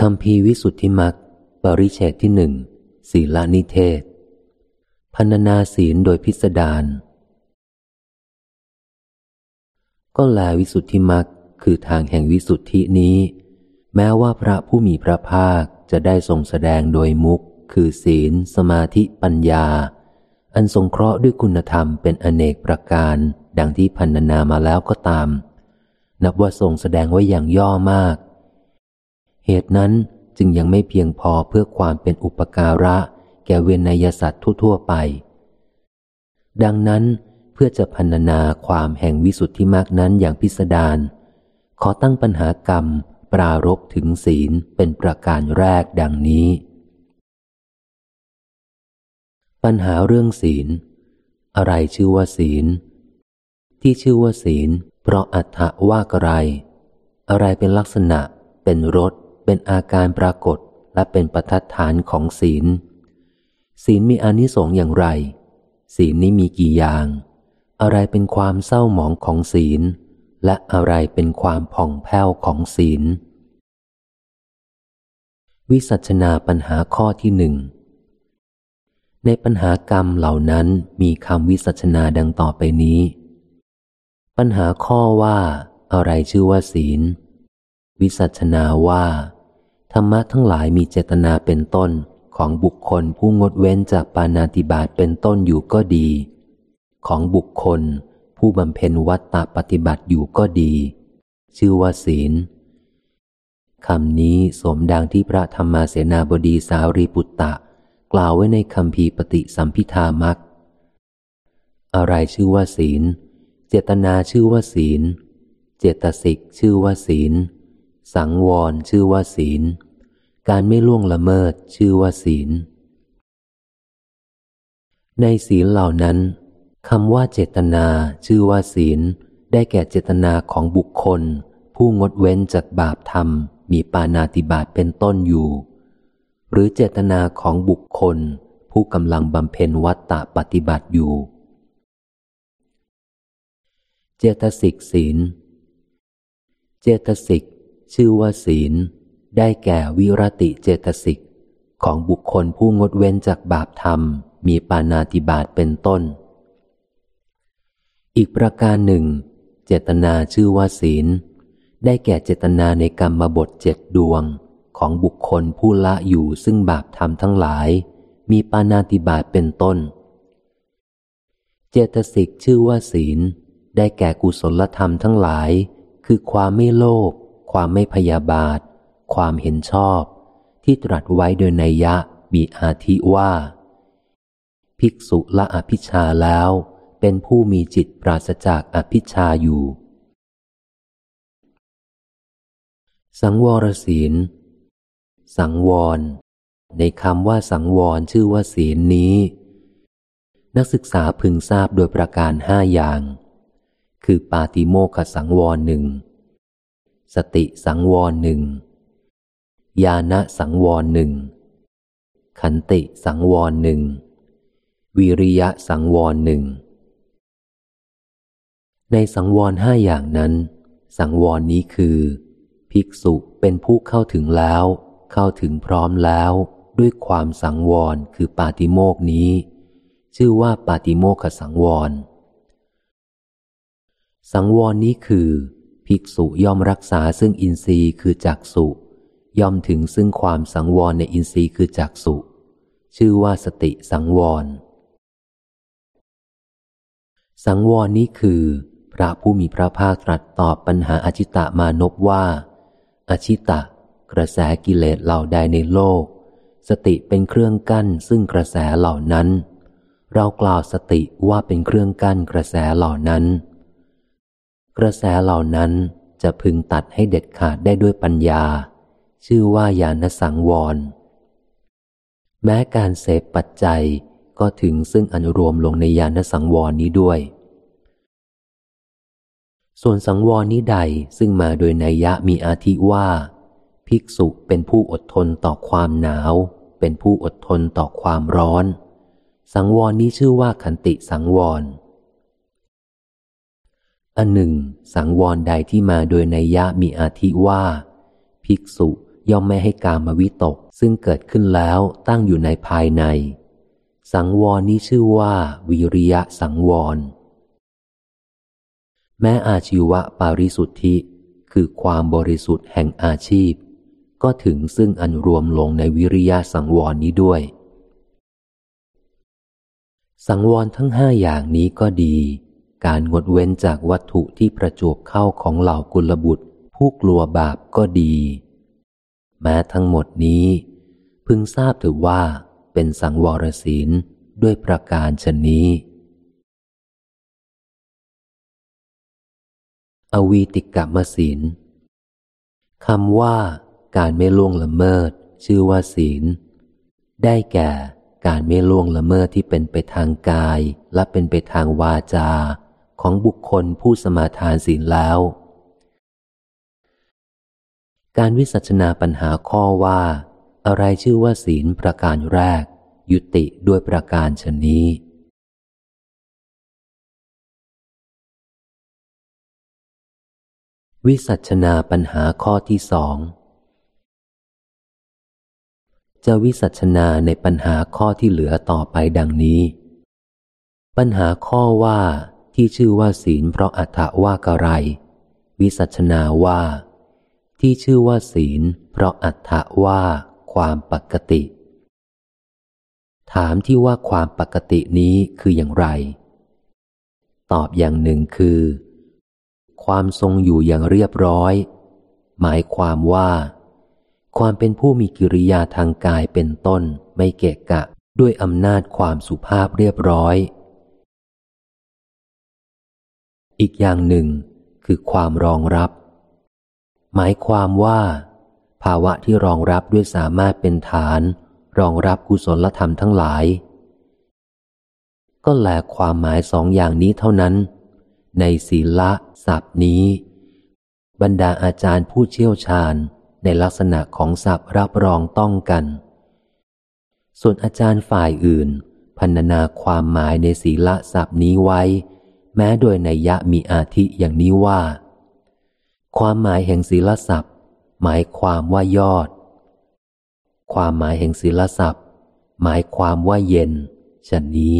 คำพีวิสุทธิมักปริเชตที่หนึ่งศีลานิเทศ พันนาศีลโดยพิสดารก็แลวิสุทธิมักคือทางแห่งวิสุทธินี้ แม้ว่าพระผู้มีพระภาคจะได้ทรงแสดงโดยมุก คือศีล สมาธิปัญญา อันทรงเคราะห์ด้วยคุณธรรมเป็นอเนกประการ ดังที่พันนามาแล้วก็ตาม นับว่าทรงแสดงไว้อย่างย่อมาก เหตุนั้นจึงยังไม่เพียงพอเพื่อความเป็นอุปการะ แก่เวนยสัตว์ทั่วๆไป ดังนั้นเพื่อจะพันนาความแห่งวิสุทธิมากนั้นอย่างพิสดารขอตั้งปัญหากรรมปรารบถึงศีลเป็นประการแรกดังนี้ ปัญหาเรื่องศีล อะไรชื่อว่าศีล ที่ชื่อว่าศีล เพราะอัฏฐว่ากไร อะไรเป็นลักษณะ เป็นรส เป็นอาการปรากฏและเป็นประทัดฐานของศีล ศีลมีอนิสงส์อย่างไร ศีลนี้มีกี่อย่าง อะไรเป็นความเศร้าหมองของศีล และอะไรเป็นความผ่องแผ้วของศีล วิสัชนาปัญหาข้อที่หนึ่งในปัญหากรรมเหล่านั้นมีคำวิสัชนาดังต่อไปนี้ ปัญหาข้อว่า อะไรชื่อว่าศีล วิสัชนาว่า ธรรมะทั้งหลายมีเจตนาเป็นต้นของบุคคลผู้งดเว้นจากปานาติบาตเป็นต้นอยู่ก็ดี ของบุคคล ผู้บำเพ็ญวัตตปฏิบัติอยู่ก็ดี ชื่อว่าศีลคำนี้สมดังที่พระธรรมาเสนาบดีสารีปุตตะ กล่าวไว้ในคำพีปฏิสัมพิธามัก อะไรชื่อว่าศีล เจตนาชื่อว่าศีล เจตสิกชื่อว่าศีล สังวรชื่อว่าศีล การไม่ล่วงละเมิดชื่อว่าศีล ในศีลเหล่านั้นคำว่าเจตนาชื่อว่าศีล ได้แก่เจตนาของบุคคล ผู้งดเว้นจากบาปธรรม มีปานาติบาตเป็นต้นอยู่ หรือเจตนาของบุคคล ผู้กำลังบำเพ็ญวัตตะปฏิบัติอยู่ เจตสิกศีล เจตสิกชื่อว่าศีล ได้แก่วิรติเจตสิกของบุคคลผู้งดเว้นจากบาปธรรม มีปานาติบาตเป็นต้น อีกประการหนึ่ง เจตนาชื่อว่าศีล ได้แก่เจตนาในกรรมบทเจ็ดดวง ของบุคคลผู้ละอยู่ซึ่งบาปธรรมทั้งหลาย มีปานาติบาตเป็นต้น เจตสิกชื่อว่าศีล ได้แก่กุศลธรรมทั้งหลาย คือความไม่โลภความไม่พยาบาท ความเห็นชอบ ที่ตรัสไว้โดยในยยะมีอาทิว่า ภิกษุละอภิชาแล้วเป็นผู้มีจิตปราศจากอภิชาอยู่ สังวรศีล สังวร ในคำว่าสังวรชื่อว่าศีลนี้ นักศึกษาพึงทราบโดยประการห้าอย่าง คือปาติโมขสังวรหนึ่ง สติสังวรหนึ่ง ญาณสังวรหนึ่ง ขันติสังวรหนึ่ง วิริยะสังวรหนึ่ง ในสังวรห้าอย่างนั้น สังวรนี้คือ ภิกษุเป็นผู้เข้าถึงแล้ว เข้าถึงพร้อมแล้วด้วยความสังวรคือปาติโมกนี้ ชื่อว่าปาติโมกขสังวร สังวรนี้คือ ภิกษุย่อมรักษาซึ่งอินทรีย์คือจักสุ ย่อมถึงซึ่งความสังวรในอินทรีย์คือจักสุชื่อว่าสติสังวร สังวรนี้คือ พระผู้มีพระภาคตรัสตอบปัญหาอจิตะมานพว่าอชิตะ กระแสกิเลสเหล่าใดในโลก สติเป็นเครื่องกั้นซึ่งกระแสเหล่านั้น เรากล่าวสติว่าเป็นเครื่องกั้นกระแสเหล่านั้น กระแสเหล่านั้นจะพึงตัดให้เด็ดขาดได้ด้วยปัญญา ชื่อว่าญาณสังวร แม้การเสพปัจจัยก็ถึงซึ่งอนุรวมลงในญาณสังวรนี้ด้วย ส่วนสังวรนี้ใดซึ่งมาโดยนัยยะมีอาทิว่า ภิกษุเป็นผู้อดทนต่อความหนาว เป็นผู้อดทนต่อความร้อน สังวรนี้ชื่อว่าขันติสังวรอันหนึ่ง สังวรใดที่มาโดยนัยยะมีอาทิว่า ภิกษุ ย่อมไม่ให้กามวิตกซึ่งเกิดขึ้นแล้วตั้งอยู่ในภายใน สังวรนี้ชื่อว่าวิริยะสังวร แม้อาชีวะปาริสุทธิคือความบริสุทธิ์แห่งอาชีพ ก็ถึงซึ่งอันรวมลงในวิริยะสังวรนี้ด้วย สังวรทั้งห้าอย่างนี้ก็ดี การงดเว้นจากวัตถุที่ประจวบเข้าของเหล่ากุลบุตร ผู้กลัวบาปก็ดี แม้ทั้งหมดนี้ พึงทราบถือว่าเป็นสังวรศีลด้วยประการชนนี้ อวีติกรรมศีลคำว่าการไม่ล่วงละเมิด ชื่อว่าศีล ได้แก่การไม่ล่วงละเมิดที่เป็นไปทางกายและเป็นไปทางวาจา ของบุคคลผู้สมาทานศีลแล้ว การวิสัชนาปัญหาข้อว่า อะไรชื่อว่าศีลประการแรก ยุติด้วยประการชนนี้ วิสัชนาปัญหาข้อที่สองจะวิสัชนาในปัญหาข้อที่เหลือต่อไปดังนี้ ปัญหาข้อว่าที่ชื่อว่าศีลเพราะอัตถว่ากะไร วิสัชนาว่า ที่ชื่อว่าศีล เพราะอัตถว่า ความปกติ ถามที่ว่าความปกตินี้คืออย่างไร ตอบอย่างหนึ่งคือ ความทรงอยู่อย่างเรียบร้อย หมายความว่า ความเป็นผู้มีกิริยาทางกายเป็นต้นไม่เกะกะด้วยอำนาจความสุภาพเรียบร้อย อีกอย่างหนึ่งคือความรองรับ หมายความว่า ภาวะที่รองรับด้วยสามารถเป็นฐาน รองรับกุศลธรรมทั้งหลาย ก็แลความหมายสองอย่างนี้เท่านั้น ในศีละศัพท์นี้ บรรดาอาจารย์ผู้เชี่ยวชาญในลักษณะของศัพท์รับรองต้องกัน ส่วนอาจารย์ฝ่ายอื่นพันนาความหมายในศีละศัพท์นี้ไว้ แม้โดยในยะมีอาทิอย่างนี้ว่า ความหมายแห่งศีลศัพท์ หมายความว่ายอด ความหมายแห่งศีลศัพท์ หมายความว่าเย็นชนนี้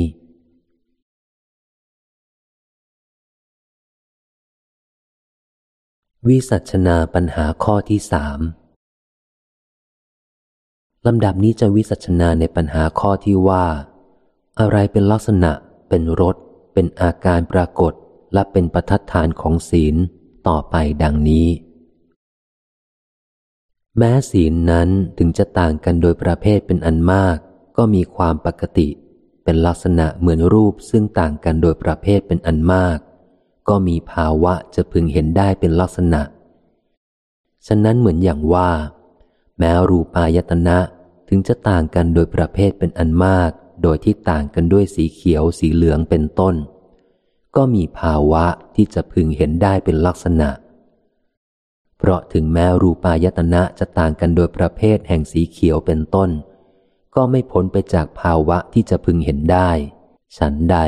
วิสัชนาปัญหาข้อที่สามลำดับนี้จะวิสัชนาในปัญหาข้อที่ว่า อะไรเป็นลักษณะ เป็นรส เป็นอาการปรากฏ และเป็นประทัดฐานของศีล ต่อไปดังนี้ แม้ศีลนั้นถึงจะต่างกันโดยประเภทเป็นอันมาก ก็มีความปกติ เป็นลักษณะเหมือนรูปซึ่งต่างกันโดยประเภทเป็นอันมาก ก็มีภาวะจะพึงเห็นได้เป็นลักษณะ ฉะนั้นเหมือนอย่างว่า แม้รูปายตนะถึงจะต่างกันโดยประเภทเป็นอันมาก โดยที่ต่างกันด้วยสีเขียวสีเหลืองเป็นต้น ก็มีภาวะที่จะพึงเห็นได้เป็นลักษณะ เพราะถึงแม้รูปายตนะจะต่างกันโดยประเภทแห่งสีเขียวเป็นต้น ก็ไม่พ้นไปจากภาวะที่จะพึงเห็นได้ ฉันใด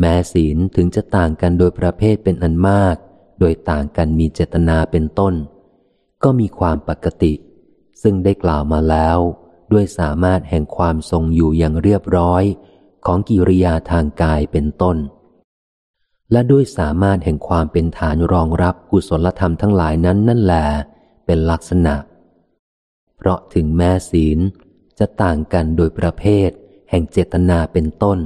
แม้ศีลถึงจะต่างกันโดยประเภทเป็นอันมาก โดยต่างกันมีเจตนาเป็นต้น ก็มีความปกติ ซึ่งได้กล่าวมาแล้ว ด้วยสามารถแห่งความทรงอยู่อย่างเรียบร้อยของกิริยาทางกายเป็นต้น และด้วยสามารถแห่งความเป็นฐานรองรับกุศลธรรมทั้งหลายนั้นนั่นแหละเป็นลักษณะ เพราะถึงแม้ศีลจะต่างกันโดยประเภท แห่งเจตนาเป็นต้น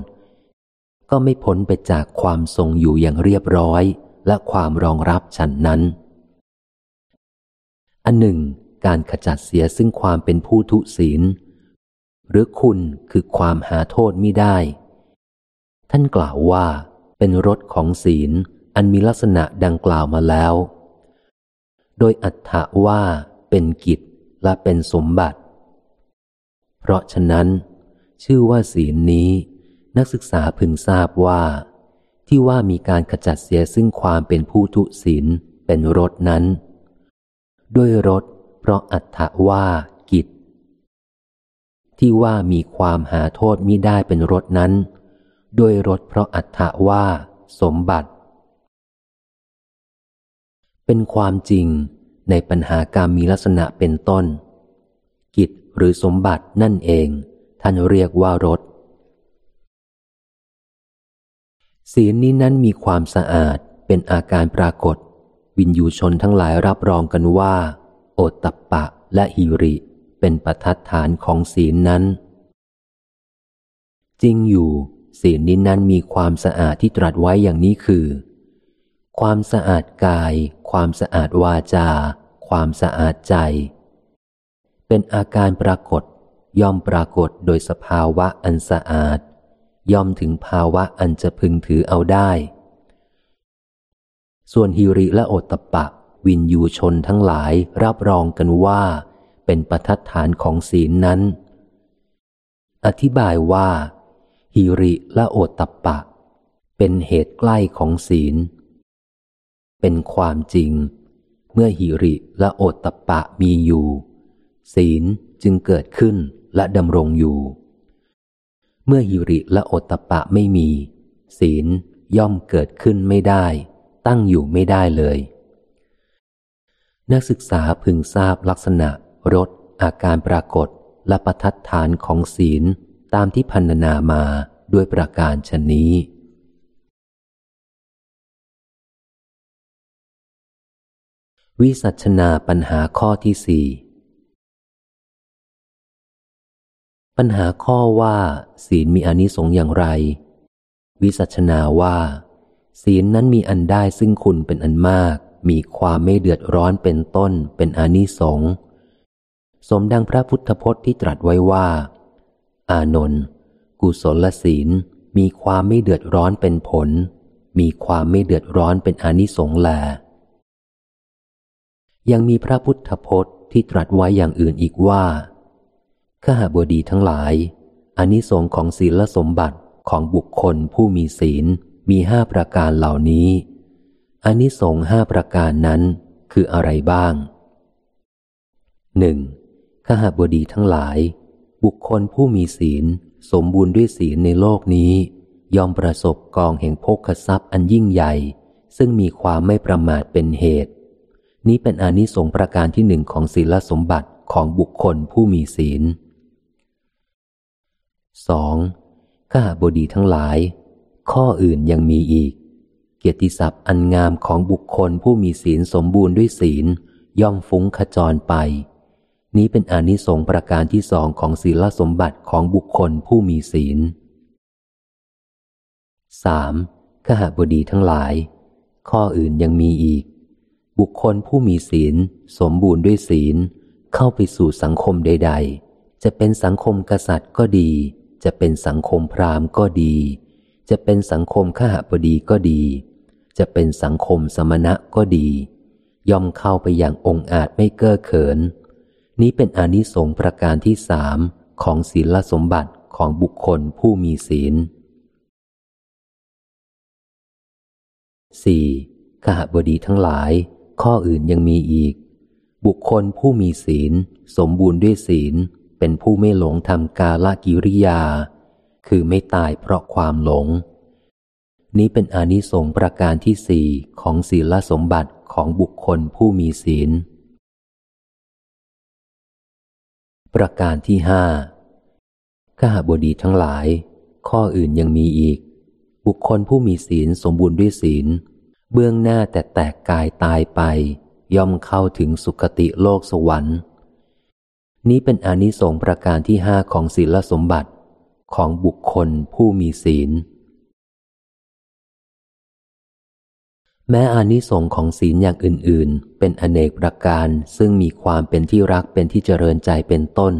ก็ไม่พ้นไปจากความทรงอยู่อย่างเรียบร้อย และความรองรับฉันนั้น อันหนึ่ง การขจัดเสียซึ่งความเป็นผู้ทุศีล หรือคุณคือความหาโทษมิได้ ท่านกล่าวว่า เป็นรสของศีลอันมีลักษณะดังกล่าวมาแล้ว โดยอัตถะว่าเป็นกิจและเป็นสมบัติ เพราะฉะนั้น ชื่อว่าศีลนี้ นักศึกษาพึงทราบว่า ที่ว่ามีการขจัดเสียซึ่งความเป็นผู้ทุศีลเป็นรสนั้น ด้วยรสเพราะอัตถว่ากิจ ที่ว่ามีความหาโทษมิได้เป็นรถนั้น ด้วยรถเพราะอัตถว่า สมบัติ เป็นความจริงในปัญหาการมีลักษณะเป็นต้น กิจหรือสมบัตินั่นเอง ท่านเรียกว่ารถศีลนี้นั้นมีความสะอาดเป็นอาการปรากฏ วินยูชนทั้งหลายรับรองกันว่า โอตตะปะและหิริ เป็นประทัดฐานของศีลนั้น จริงอยู่ ศีลนี้นั้นมีความสะอาดที่ตรัสไว้อย่างนี้คือ ความสะอาดกาย ความสะอาดวาจา ความสะอาดใจ เป็นอาการปรากฏ ย่อมปรากฏโดยสภาวะอันสะอาด ย่อมถึงภาวะอันจะพึงถือเอาได้ ส่วนฮิริและโอตตะปะ วินยูชนทั้งหลายรับรองกันว่า เป็นประทัดฐานของศีลนั้น อธิบายว่า ฮิริและโอตตปะ เป็นเหตุใกล้ของศีล เป็นความจริง เมื่อหิริและโอตตปะมีอยู่ ศีลจึงเกิดขึ้นและดำรงอยู่ เมื่อหิริและโอตตปะไม่มี ศีลย่อมเกิดขึ้นไม่ได้ ตั้งอยู่ไม่ได้เลย นักศึกษาพึงทราบลักษณะรสอาการปรากฏและประทัดฐานของศีล ตามที่พันนามาด้วยประการชนนี้ วิสัชนาปัญหาข้อที่สี่ปัญหาข้อว่า ศีลมีอนิสงส์อย่างไร วิสัชนาว่า ศีลนั้นมีอันได้ซึ่งคุณเป็นอันมาก มีความไม่เดือดร้อนเป็นต้นเป็นอนิสงส์สมดังพระพุทธพจน์ที่ตรัสไว้ว่า อานนท์กุศลศีลมีความไม่เดือดร้อนเป็นผล มีความไม่เดือดร้อนเป็นอนิสงส์แล ยังมีพระพุทธพจน์ที่ตรัสไว้อย่างอื่นอีกว่าข้าบดีทั้งหลายอนิสงส์ของศีลสมบัติของบุคคลผู้มีศีลมีห้าประการเหล่านี้อนิสงส์ห้าประการนั้นคืออะไรบ้างหนึ่งขหบดีทั้งหลาย บุคคลผู้มีศีล สมบูรณ์ด้วยศีลในโลกนี้ ยอมประสบกองแห่งโภคทรัพย์อันยิ่งใหญ่ ซึ่งมีความไม่ประมาทเป็นเหตุ นี้เป็นอนิสงส์ประการที่หนึ่งของศีลสมบัติของบุคคลผู้มีศีล 2. ข้าบดีทั้งหลาย ข้ออื่นยังมีอีก เกียรติศัพท์อันงามของบุคคลผู้มีศีลสมบูรณ์ด้วยศีลย่อมฟุ้งขจรไป นี้เป็นอนิสงส์ประการที่สองของศีลสมบัติของบุคคลผู้มีศีล 3. ขหบดีทั้งหลาย ข้ออื่นยังมีอีก บุคคลผู้มีศีล สมบูรณ์ด้วยศีล เข้าไปสู่สังคมใด ๆ จะเป็นสังคมกษัตริย์ก็ดี จะเป็นสังคมพราหมณ์ก็ดี จะเป็นสังคมขหบดีก็ดี จะเป็นสังคมสมณะก็ดี ย่อมเข้าไปอย่างองอาจไม่เก้อเขิน นี้เป็นอนิสงส์ประการที่สามของศีลสมบัติของบุคคลผู้มีศีล 4. ขหบดีทั้งหลาย ข้ออื่นยังมีอีก บุคคลผู้มีศีล สมบูรณ์ด้วยศีล เป็นผู้ไม่หลงทำกาลกิริยา คือไม่ตายเพราะความหลง นี้เป็นอนิสงส์ประการที่สี่ของศีลสมบัติของบุคคลผู้มีศีล ประการที่ห้าข้าบดีทั้งหลาย ข้ออื่นยังมีอีก บุคคลผู้มีศีลสมบูรณ์ด้วยศีล เบื้องหน้าแต่แตกกายตายไป ย่อมเข้าถึงสุคติโลกสวรรค์ นี้เป็นอนิสงส์ประการที่ห้าของศีลสมบัติของบุคคลผู้มีศีล แม้อานิสงส์ของศีลอย่างอื่น ๆ เป็นอเนกประการซึ่งมีความเป็นที่รักเป็นที่เจริญใจเป็นต้น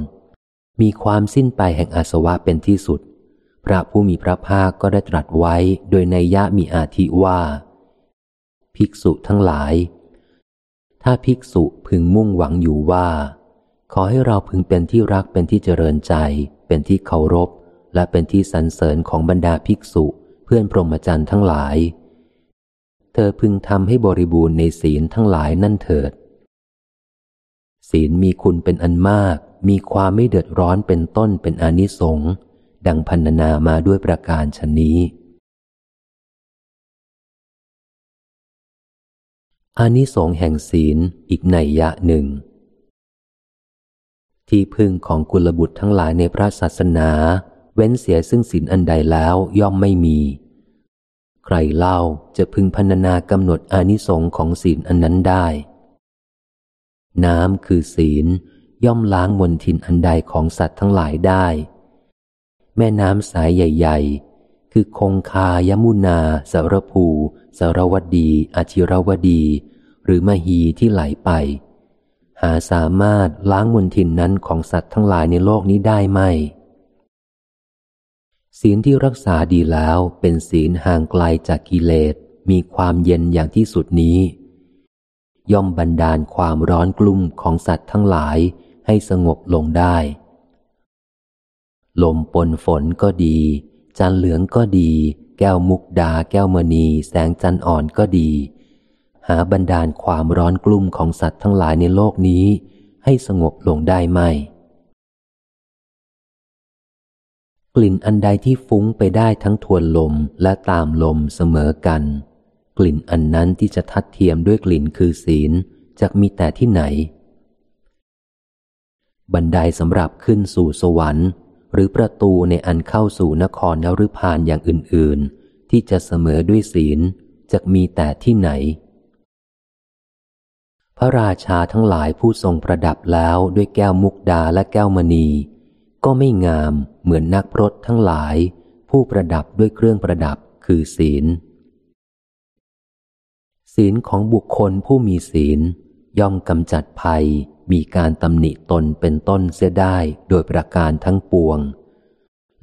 มีความสิ้นไปแห่งอาสวะเป็นที่สุด พระผู้มีพระภาคก็ได้ตรัสไว้โดยในยะมีอาทิว่า ภิกษุทั้งหลาย ถ้าภิกษุพึงมุ่งหวังอยู่ว่า ขอให้เราพึงเป็นที่รักเป็นที่เจริญใจ เป็นที่เคารพ และเป็นที่สรรเสริญของบรรดาภิกษุเพื่อนพรหมจรรย์ทั้งหลาย เธอพึงทำให้บริบูรณ์ในศีลทั้งหลายนั่นเถิด ศีลมีคุณเป็นอันมาก มีความไม่เดือดร้อนเป็นต้นเป็นอนิสงส์ดังพันนามาด้วยประการชนนี้ อานิสงส์แห่งศีลอีกในยะหนึ่ง ที่พึ่งของกุลบุตรทั้งหลายในพระศาสนา เว้นเสียซึ่งศีลอันใดแล้วย่อมไม่มี ใครเล่าจะพึงพรรณนากำหนดอานิสงค์ของศีลอันนั้นได้ น้ำคือศีลย่อมล้างมนทินอันใดของสัตว์ทั้งหลายได้ แม่น้ำสายใหญ่ ๆ คือคงคายมุนาสารภูสารวดีอาชิรวดี หรือมหีที่ไหลไป หาสามารถล้างมนทินนั้นของสัตว์ทั้งหลายในโลกนี้ได้ไหม ศีลที่รักษาดีแล้วเป็นศีลห่างไกลจากกิเลสมีความเย็นอย่างที่สุดนี้ ย่อมบันดาลความร้อนกลุ่มของสัตว์ทั้งหลายให้สงบลงได้ ลมปนฝนก็ดี จันเหลืองก็ดี แก้วมุกดาแก้วมณีแสงจันอ่อนก็ดี หาบรรดาลความร้อนกลุ่มของสัตว์ทั้งหลายในโลกนี้ ให้สงบลงได้ไหม กลิ่นอันใดที่ฟุ้งไปได้ทั้งทวนลมและตามลมเสมอกัน กลิ่นอันนั้นที่จะทัดเทียมด้วยกลิ่นคือศีลจะมีแต่ที่ไหน บันไดสำหรับขึ้นสู่สวรรค์ หรือประตูในอันเข้าสู่นครนรุพานอย่างอื่น ๆ ที่จะเสมอด้วยศีลจะมีแต่ที่ไหน พระราชาทั้งหลายผู้ทรงประดับแล้วด้วยแก้วมุกดาและแก้วมณี ก็ไม่งามเหมือนนักพรตทั้งหลาย ผู้ประดับด้วยเครื่องประดับคือศีล ศีลของบุคคลผู้มีศีล ย่อมกำจัดภัยมีการตำหนิตนเป็นต้นเสียได้โดยประการทั้งปวง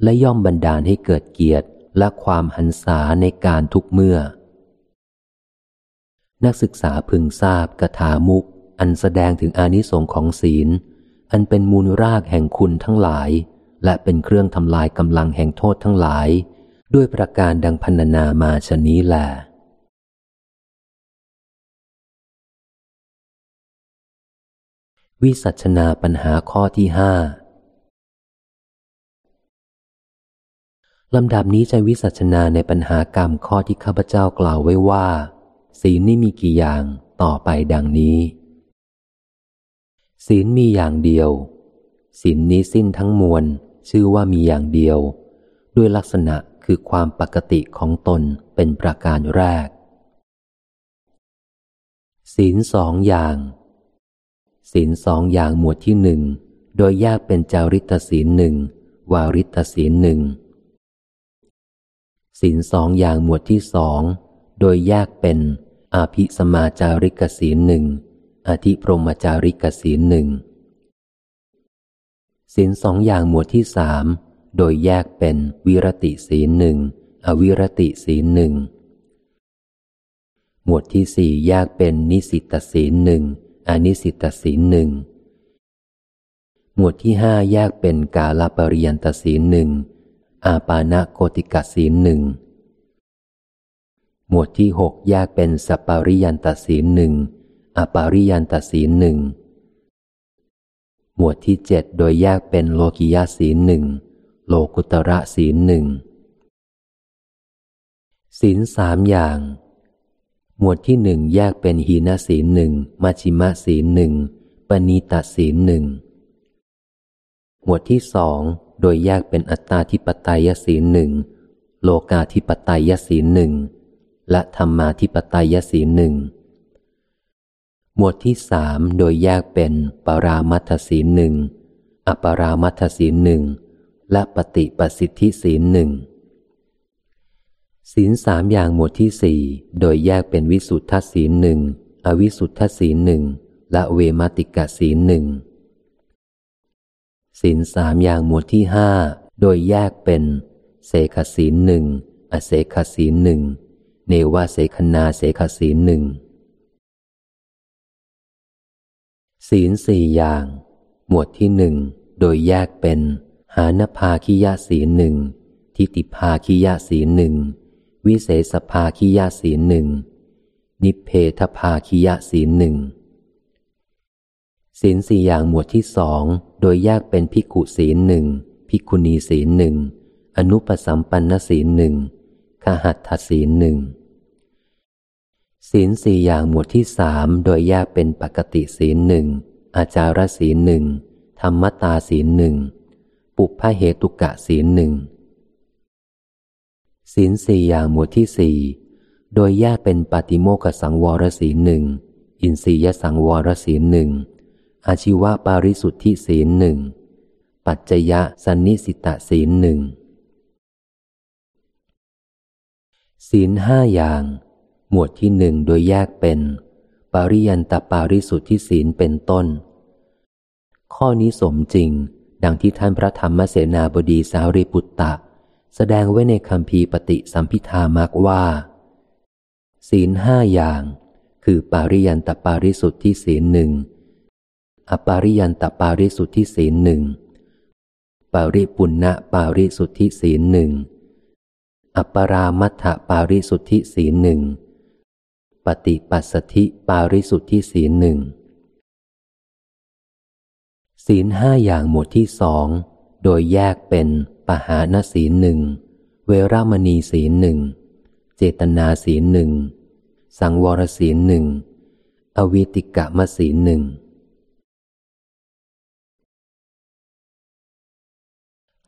และย่อมบันดาลให้เกิดเกียรติและความหันษาในการทุกเมื่อ นักศึกษาพึงทราบกถามุกอันแสดงถึงอานิสงค์ของศีล อันเป็นมูลรากแห่งคุณทั้งหลาย และเป็นเครื่องทำลายกำลังแห่งโทษทั้งหลาย ด้วยประการดังพันนามาชนี้แหละวิสัชนาปัญหาข้อที่ห้าลำดับนี้จะวิสัชนาในปัญหากรรมข้อที่ข้าพเจ้ากล่าวไว้ว่า ศีลนี่มีกี่อย่างต่อไปดังนี้ ศีลมีอย่างเดียว ศีลนี้สิ้นทั้งมวล ชื่อว่ามีอย่างเดียว ด้วยลักษณะคือความปกติของตนเป็นประการแรก ศีลสองอย่าง ศีลสองอย่างหมวดที่หนึ่งโดยแยกเป็นจาริตศีลหนึ่งวาริตศีลหนึ่งศีลสองอย่างหมวดที่สอง โดยแยกเป็นอาภิสมาจาริกศีลหนึ่ง อธิพรมจาริกศีลหนึ่งศีลสองอย่างหมวดที่สามโดยแยกเป็นวิรติศีลหนึ่งอวิรติศีลหนึ่งหมวดที่สี่แยกเป็นนิสิตศีลหนึ่งอนิสิตศีลหนึ่งหมวดที่ห้าแยกเป็นกาลปริยันตศีลหนึ่งอาปาณโกติกศีลหนึ่งหมวดที่หกแยกเป็นสปาริยันตศีลหนึ่ง อปาริยันตศีลหนึ่ง หมวดที่เจ็ดโดยแยกเป็นโลกิยาศีลหนึ่ง โลกุตระศีลหนึ่ง ศีลสามอย่าง หมวดที่หนึ่งแยกเป็นหีนศีลหนึ่งมาชิมะศีลหนึ่งปณีตศีลหนึ่ง หมวดที่สองโดยแยกเป็นอัตตาธิปไตยศีลหนึ่ง โลกาธิปไตยศีลหนึ่ง และธรรมาธิปไตยศีลหนึ่ง หมวดที่สามโดยแยกเป็นปรามัทศีลหนึ่งอปรามัทศีลหนึ่งและปฏิปสิทธิศีลหนึ่งศีลสามอย่างหมวดที่สี่โดยแยกเป็นวิสุทธศีลหนึ่งอวิสุทธศีลหนึ่งและเวมาติกศีลหนึ่งศีลสามอย่างหมวดที่ห้าโดยแยกเป็นเสขศีลหนึ่งอเสขศีลหนึ่งเนวาเสขนาเสขศีลหนึ่ง ศีลสี่อย่าง หมวดที่หนึ่งโดยแยกเป็น หานภาคิยาศีลหนึ่งทิติภาคิยาศีลหนึ่งวิเศษภาคียาศีลหนึ่งนิเพทภาคียาศีลหนึ่งศีลสี่อย่างหมวดที่สองโดยแยกเป็นพิกุศีลหนึ่งพิกุณีศีลหนึ่งอนุปสัมปันนศีลหนึ่งขหัตถศีลหนึ่ง ศีลสี่อย่างหมวดที่สามโดยแยกเป็นปกติศีลหนึ่งอาจารศีลหนึ่งธรรมตาศีลหนึ่งปุพพเหตุกะศีลหนึ่งศีลสี่อย่างหมวดที่สี่โดยแยกเป็นปฏิโมกสังวรศีลหนึ่งอินทรียสังวรศีลหนึ่งอาชีวปาริสุทธิศีลหนึ่งปัจจยะสันนิสิตศีลหนึ่งศีลห้าอย่าง หมวดที่หนึ่งโดยแยกเป็นปริยันตปาริสุทธิศีลเป็นต้น ข้อนี้สมจริง ดังที่ท่านพระธรรมเสนาบดีสารีปุตตะ แสดงไว้ในคำพีปฏิสัมพิธามักว่า ศีลห้าอย่าง คือปาริยันตปาริสุทธิศีลหนึ่งอปาริยันตปาริสุทธิศีลหนึ่งปาริปุณณปาริสุทธิศีลหนึ่ง อัปรามัทธปาริสุทธิศีลหนึ่งป ฏิปัสสธิปาริสุทธิศีลหนึ่งศีลห้าอย่างหมวดที่สอง โดยแยกเป็นปหานศีลหนึ่ง เวรามณีศีลหนึ่ง เจตนาศีลหนึ่ง สังวรศีลหนึ่ง อวิติกะมศีลหนึ่ง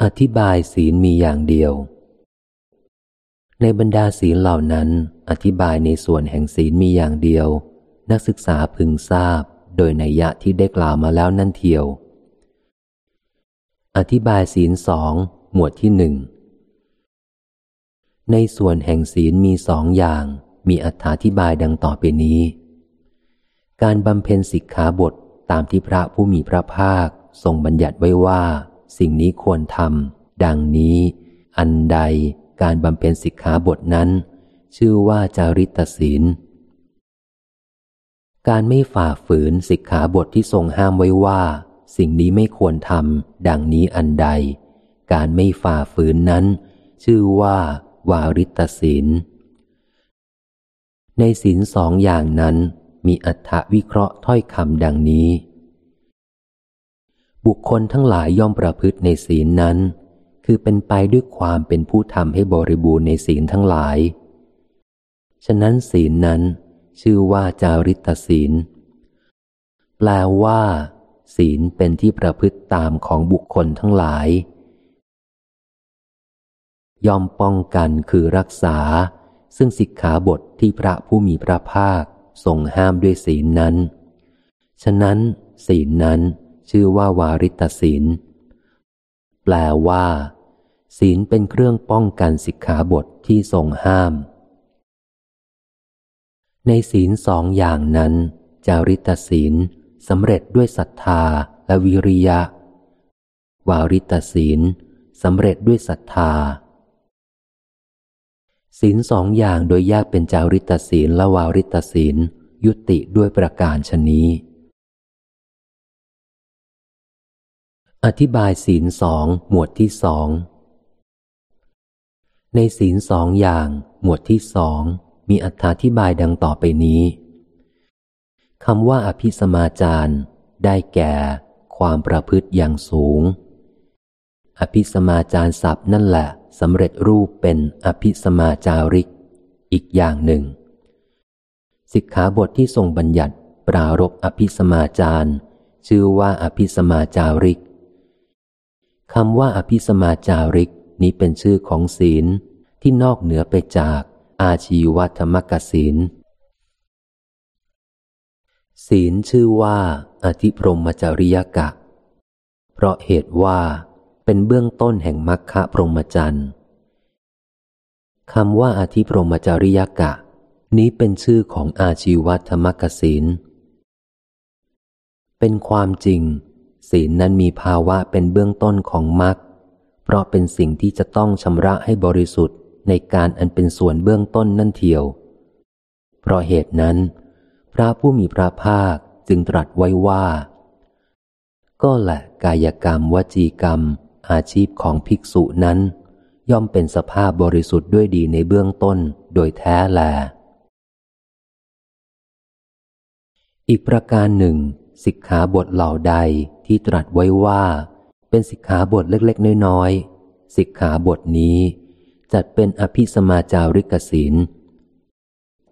อธิบายศีลมีอย่างเดียว ในบรรดาศีลเหล่านั้น อธิบายในส่วนแห่งศีลมีอย่างเดียว นักศึกษาพึงทราบ โดยในยะที่ได้กล่าวมาแล้วนั่นเทียว อธิบายศีลสองหมวดที่หนึ่งในส่วนแห่งศีลมีสองอย่าง มีอธิบายดังต่อไปนี้ การบำเพ็ญสิกขาบทตามที่พระผู้มีพระภาคทรงบัญญัติไว้ว่า สิ่งนี้ควรทำดังนี้ อันใด การบำเพ็ญสิกขาบทนั้น ชื่อว่าจาริตศีล การไม่ฝ่าฝืนสิกขาบทที่ทรงห้ามไว้ว่า สิ่งนี้ไม่ควรทำดังนี้อันใด การไม่ฝ่าฝืนนั้น ชื่อว่า วาริตศีล ในศีลสองอย่างนั้นมีอัถวิเคราะห์ถ้อยคำดังนี้ บุคคลทั้งหลายย่อมประพฤติในศีลนั้น คือเป็นไปด้วยความเป็นผู้ทำให้บริบูรณ์ในศีลทั้งหลาย ฉะนั้นศีลนั้น ชื่อว่าจาริตศีล แปลว่า ศีลเป็นที่ประพฤติตามของบุคคลทั้งหลาย ยอมป้องกันคือรักษา ซึ่งสิกขาบทที่พระผู้มีพระภาคทรงห้ามด้วยศีลนั้น ฉะนั้น ศีลนั้น ชื่อว่าวาริตศีล แปลว่า ศีลเป็นเครื่องป้องกันสิกขาบทที่ทรงห้าม ในศีลสองอย่างนั้น จาริตศีลสำเร็จด้วยศรัทธาและวิริยะ วาริตศีลสำเร็จด้วยศรัทธา ศีลสองอย่างโดยแยกเป็นจาริตศีลและวาริตศีลยุติด้วยประการชนี้ อธิบายศีลสองหมวดที่สอง ในศีลสองอย่างหมวดที่สองมีอธิบายดังต่อไปนี้คำว่าอภิสมาจารได้แก่ความประพฤติอย่างสูง อภิสมาจารศัพท์นั่นแหละสำเร็จรูปเป็นอภิสมาจาริก อีกอย่างหนึ่ง สิกขาบทที่ทรงบัญญัติปรารบอภิสมาจารชื่อว่าอภิสมาจาริก คำว่าอภิสมาจาริกนี้เป็นชื่อของศีลที่นอกเหนือไปจากอาชีวธรรมกศีล ศีลชื่อว่า อธิพรหมจริยกะ เพราะเหตุว่าเป็นเบื้องต้นแห่งมรรคะพรหมจรรย์คำว่าอธิพรหมจริยกะ นี้เป็นชื่อของอาชีวธรรมกศีล เป็นความจริง ศีลนั้นมีภาวะเป็นเบื้องต้นของมรรคเพราะเป็นสิ่งที่จะต้องชำระให้บริสุทธิ์ในการอันเป็นส่วนเบื้องต้นนั่นเทียว เพราะเหตุนั้น พระผู้มีพระภาคจึงตรัสไว้ว่า ก็แหละกายกรรมวจีกรรม อาชีพของภิกษุนั้น ย่อมเป็นสภาพบริสุทธิ์ด้วยดีในเบื้องต้นโดยแท้แล อีกประการหนึ่งสิกขาบทเหล่าใด ที่ตรัสไว้ว่า เป็นสิกขาบทเล็กๆ น้อยๆสิกขาบทนี้ จัดเป็นอภิสมาจาริกศีล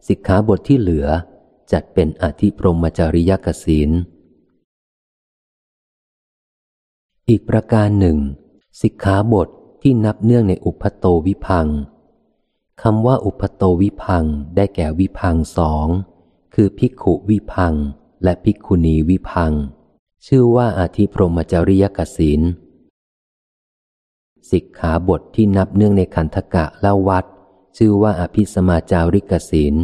สิกขาบทที่เหลือจัดเป็นอธิพรมจริยกศีลอีกประการหนึ่ง สิกขาบทที่นับเนื่องในอุปโตวิพังคำว่าอุปโตวิพังได้แก่วิพังสอง คือภิกขุวิพังและภิกขุณีวิพัง ชื่อว่าอาทิพรหมจริยกสินสิกขาบทที่นับเนื่องในขันธกะและวัด ชื่อว่าอภิสมาจาริกสิน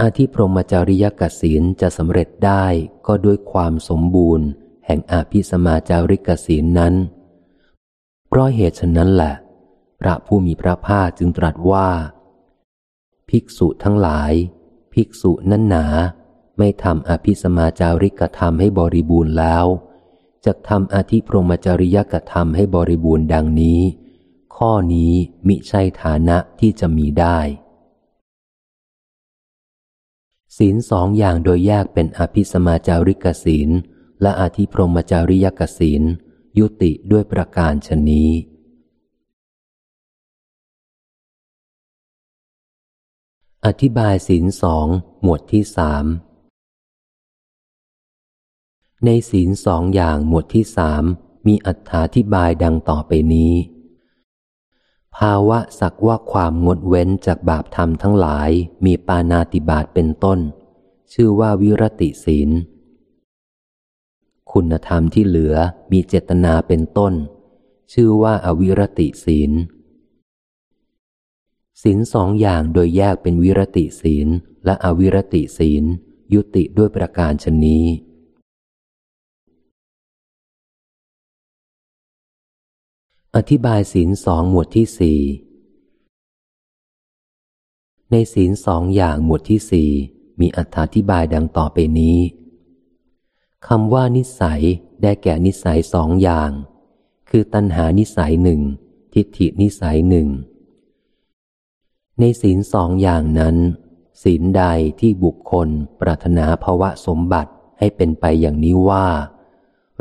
อาทิพรหมจาริยกสินจะสำเร็จได้ก็ด้วยความสมบูรณ์ แห่งอาภิสมาจาริกสินนั้น เพราะเหตุฉะนั้นแหละ พระผู้มีพระภาคจึงตรัสว่า ภิกษุทั้งหลาย ภิกษุนั้นหนา ไม่ทำอภิสมาจาริกธรรมให้บริบูรณ์แล้วจะทำอธิพรหมจริยกธรรมให้บริบูรณ์ดังนี้ ข้อนี้มิใช่ฐานะที่จะมีได้ ศีลสองอย่างโดยแยกเป็นอภิสมาจาริกศีล และอธิพรหมจาริยกศีล ยุติด้วยประการชนนี้อธิบายศีลสองหมวดที่สาม ในศีลสองอย่างหมวดที่สามมีอัถาธิบายดังต่อไปนี้ ภาวะสักว่าความงดเว้นจากบาปธรรมทั้งหลายมีปานาติบาตเป็นต้น ชื่อว่าวิรติศีล คุณธรรมที่เหลือมีเจตนาเป็นต้น ชื่อว่าอวิรติศีลศีลสองอย่างโดยแยกเป็นวิรติศีลและอวิรติศีล ยุติด้วยประการชนนี้ อธิบายศีลสองหมวดที่สี่ในศีลสองอย่างหมวดที่สี่มีอธิบายดังต่อไปนี้คำว่านิสัยได้แก่นิสัยสองอย่าง คือตัณหานิสัยหนึ่งทิฏฐินิสัยหนึ่ง ในศีลสองอย่างนั้น ศีลใดที่บุคคลปรารถนาภาวะสมบัติให้เป็นไปอย่างนี้ว่า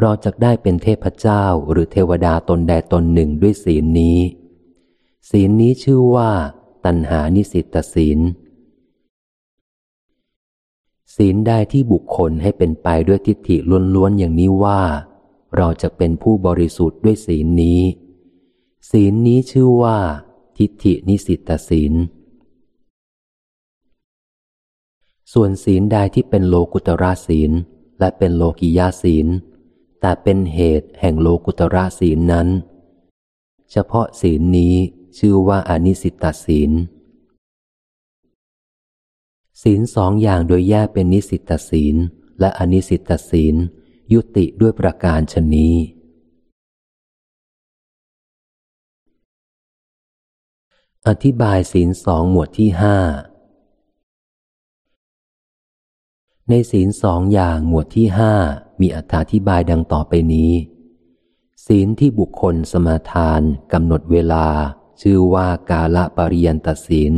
เราจะได้เป็นเทพเจ้าหรือเทวดาตนใดตนหนึ่งด้วยศีลนี้ ศีลนี้ชื่อว่า ตัณหานิสิตศีล ศีลใดที่บุคคลให้เป็นไปด้วยทิฏฐิล้วนๆอย่างนี้ว่า เราจะเป็นผู้บริสุทธิ์ด้วยศีลนี้ ศีลนี้ชื่อว่า ทิฏฐินิสิตศีลส่วนศีลใดที่เป็นโลกุตระศีล และเป็นโลกิยาศีล แต่เป็นเหตุแห่งโลกุตระศีลนั้น เฉพาะศีลนี้ชื่อว่าอนิสิตศีล ศีลสองอย่างโดยแยกเป็นนิสิตศีล และอนิสิตศีล ยุติด้วยประการชนี้อธิบายศีลสองหมวดที่ห้าในศีลสองอย่างหมวดที่ห้า มีอธิบายดังต่อไปนี้ ศีลที่บุคคลสมาทานกำหนดเวลา ชื่อว่ากาละปริยันตศีล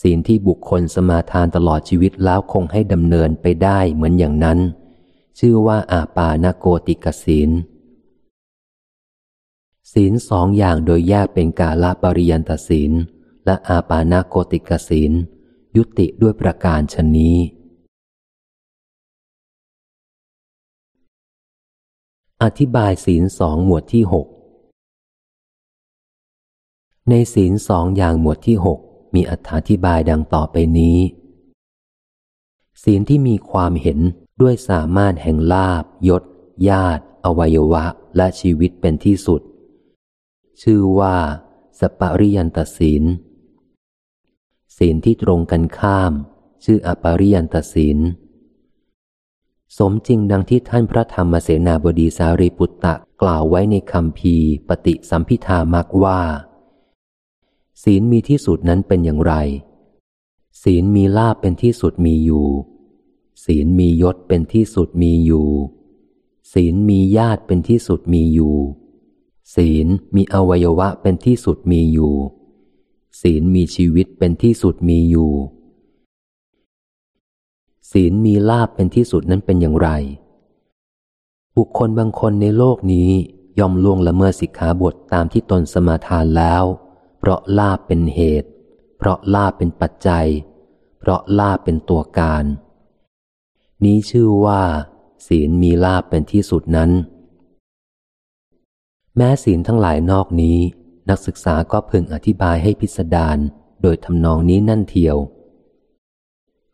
ศีลที่บุคคลสมาทานตลอดชีวิตแล้วคงให้ดำเนินไปได้เหมือนอย่างนั้น ชื่อว่าอาปาณโกติกศีล ศีลสองอย่างโดยแยกเป็นกาละปริยันตศีล และอาปาณโกติกศีล ยุติด้วยประการชนนี้ อธิบายศีลสองหมวดที่หกในศีลสองอย่างหมวดที่หกมีอธิบายดังต่อไปนี้ ศีลที่มีความเห็นด้วยสามารถแห่งลาบยศ ญาติ อวัยวะ และชีวิตเป็นที่สุด ชื่อว่าสปาริยันตศีล ศีลที่ตรงกันข้าม ชื่ออปาริยันตศีล สมจริงดังที่ท่านพระธรรมเสนาบดีสารีปุตตะกล่าวไว้ในคำพีปฏิสัมพิธามักว่า ศีลมีที่สุดนั้นเป็นอย่างไร ศีลมีลาบเป็นที่สุดมีอยู่ ศีลมียศเป็นที่สุดมีอยู่ ศีลมีญาติเป็นที่สุดมีอยู่ ศีลมีอวัยวะเป็นที่สุดมีอยู่ ศีลมีชีวิตเป็นที่สุดมีอยู่ ศีลมีลาบเป็นที่สุดนั้นเป็นอย่างไร บุคคลบางคนในโลกนี้ยอมล่วงละเมิดสิกขาบทตามที่ตนสมาทานแล้ว เพราะลาบเป็นเหตุ เพราะลาบเป็นปัจจัย เพราะลาบเป็นตัวการ นี้ชื่อว่า ศีลมีลาบเป็นที่สุดนั้น แม้ศีลทั้งหลายนอกนี้ นักศึกษาก็พึงอธิบายให้พิสดารโดยทำนองนี้นั่นเทียว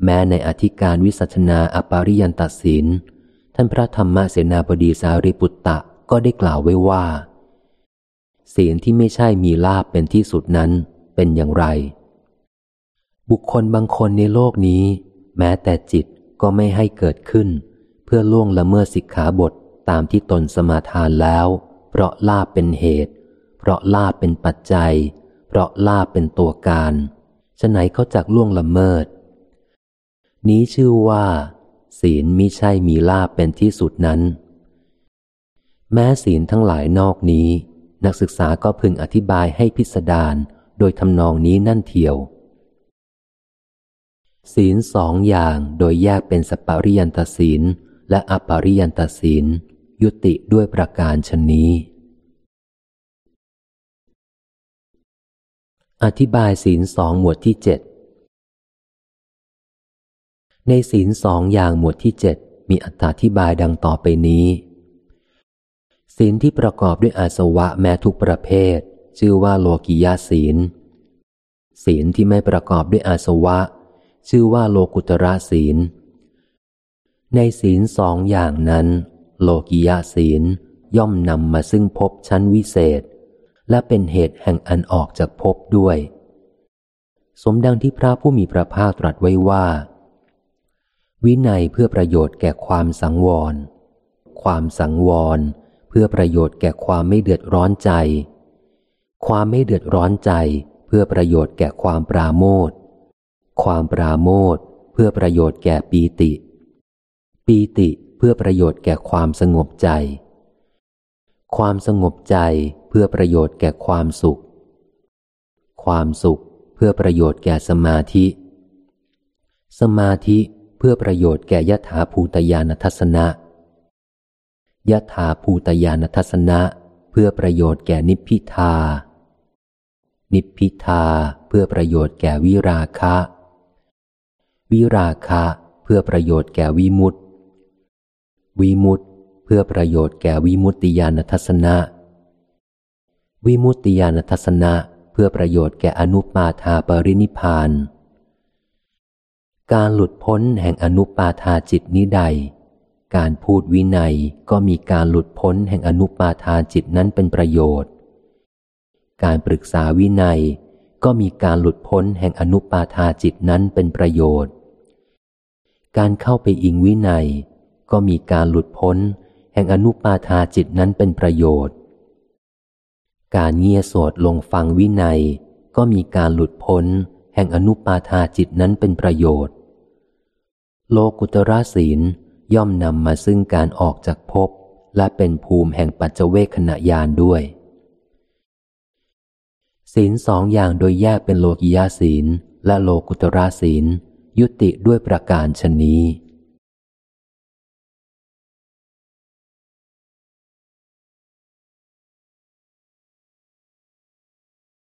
แม้ในอธิการวิสัชนาอปาริยันตศีลท่านพระธรรมเสนาบดีสารีปุตตะก็ได้กล่าวไว้ว่า ศีลที่ไม่ใช่มีลาบเป็นที่สุดนั้นเป็นอย่างไร บุคคลบางคนในโลกนี้ แม้แต่จิตก็ไม่ให้เกิดขึ้น เพื่อล่วงละเมิดสิกขาบทตามที่ตนสมาทานแล้ว เพราะลาบเป็นเหตุ เพราะลาบเป็นปัจจัย เพราะลาบเป็นตัวการฉะไหนเขาจักล่วงละเมิด นี้ชื่อว่า ศีลมิใช่มีลาบเป็นที่สุดนั้น แม้ศีลทั้งหลายนอกนี้ นักศึกษาก็พึงอธิบายให้พิสดารโดยทำนองนี้นั่นเทียว ศีลสองอย่างโดยแยกเป็นสปาริยันตศีล และอปาริยันตศีล ยุติด้วยประการชนนี้ อธิบายศีลสองหมวดที่เจ็ด ในศีลสองอย่างหมวดที่เจ็ดมีอธิบายดังต่อไปนี้ ศีลที่ประกอบด้วยอาสวะแม้ทุกประเภท ชื่อว่าโลกิยาศีล ศีลที่ไม่ประกอบด้วยอาสวะ ชื่อว่าโลกุตระศีล ในศีลสองอย่างนั้น โลกิยาศีลย่อมนำมาซึ่งพบชั้นวิเศษ และเป็นเหตุแห่งอันออกจากภพด้วย สมดังที่พระผู้มีพระภาคตรัสไว้ว่า วินัยเพื่อประโยชน์แก่ความสังวร ความสังวร เพื่อประโยชน์แก่ความไม่เดือดร้อนใจ ความไม่เดือดร้อนใจเพื่อประโยชน์แก่ความปราโมทความปราโมทเพื่อประโยชน์แก่ปีติ ปีติเพื่อประโยชน์แก่ความสงบใจ ความสงบใจเพื่อประโยชน์แก่ความสุข ความสุขเพื่อประโยชน์แก่สมาธิ สมาธิ เพื่อประโยชน์แก่ยถาภูตยานทัศนะยถาภูตยานทัศนะเพื่อประโยชน์แก่นิพพิทา นิพพิทาเพื่อประโยชน์แก่วิราคะ วิราคะเพื่อประโยชน์แก่วิมุตติ วิมุตติเพื่อประโยชน์แก่วิมุตติยานทัศนะ วิมุตติยานทัศนะเพื่อประโยชน์แก่อนุปมาทาปรินิพาน การหลุดพ้นแห่งอนุปาทาจิตนี้ใด การพูดวินัยก็มีการหลุดพ้นแห่งอนุปาทาจิตนั้นเป็นประโยชน์ การปรึกษาวินัยก็มีการหลุดพ้นแห่งอนุปาทาจิตนั้นเป็นประโยชน์ การเข้าไปอิงวินัย ก็มีการหลุดพ้น แห่งอนุปาทาจิตนั้นเป็นประโยชน์ การเงียโสดลงฟังวินัย ก็มีการหลุดพ้น แห่งอนุปาทาจิตนั้นเป็นประโยชน์ โลกุตระศีลย่อมนำมาซึ่งการออกจากภพและเป็นภูมิแห่งปัจเจเวคขณะยานด้วย ศีลสองอย่างโดยแยกเป็นโลกิยาศีลและโลกุตระศีล ยุติด้วยประการชนนี้